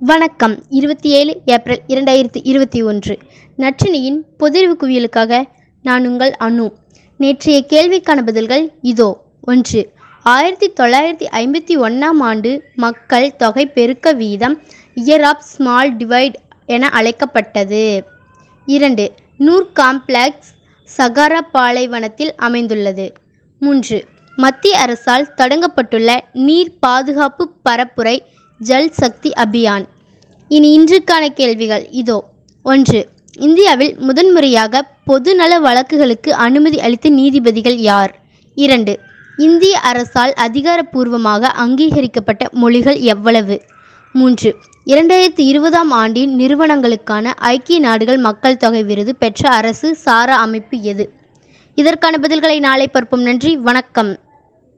வணக்கம். இருபத்தி ஏழு ஏப்ரல் இரண்டாயிரத்தி இருபத்தி ஒன்று. நற்றினியின் பொதிர்வு குவியலுக்காக நான் உங்கள் அணு நேற்றைய கேள்விக்கான பதில்கள் இதோ. ஒன்று. ஆயிரத்தி தொள்ளாயிரத்தி ஐம்பத்தி ஒன்றாம் ஆண்டு மக்கள் தொகை பெருக்க வீதம் இயர் ஆஃப் ஸ்மால் டிவைட் என அழைக்கப்பட்டது. இரண்டு. நூர் காம்ப்ளெக்ஸ் சகாரா பாலைவனத்தில் அமைந்துள்ளது. மூன்று. மத்திய அரசால் தொடங்கப்பட்டுள்ள நீர் பாதுகாப்பு பரப்புரை ஜல் சக்தி அபியான். இனி இன்றுக்கான கேள்விகள் இதோ. ஒன்று இந்தியாவில் முதன்முறையாக பொதுநல வழக்குகளுக்கு அனுமதி அளித்த நீதிபதிகள் யார்? இரண்டு இந்திய அரசால் அதிகாரப்பூர்வமாக அங்கீகரிக்கப்பட்ட மொழிகள் எவ்வளவு? மூன்று இரண்டாயிரத்தி இருபதாம் ஆண்டின் நிறுவனங்களுக்கான ஐக்கிய நாடுகள் மக்கள் தொகை விருது பெற்ற அரசு சாரா அமைப்பு எது? இதற்கான பதில்களை நாளை பார்ப்போம். நன்றி வணக்கம்.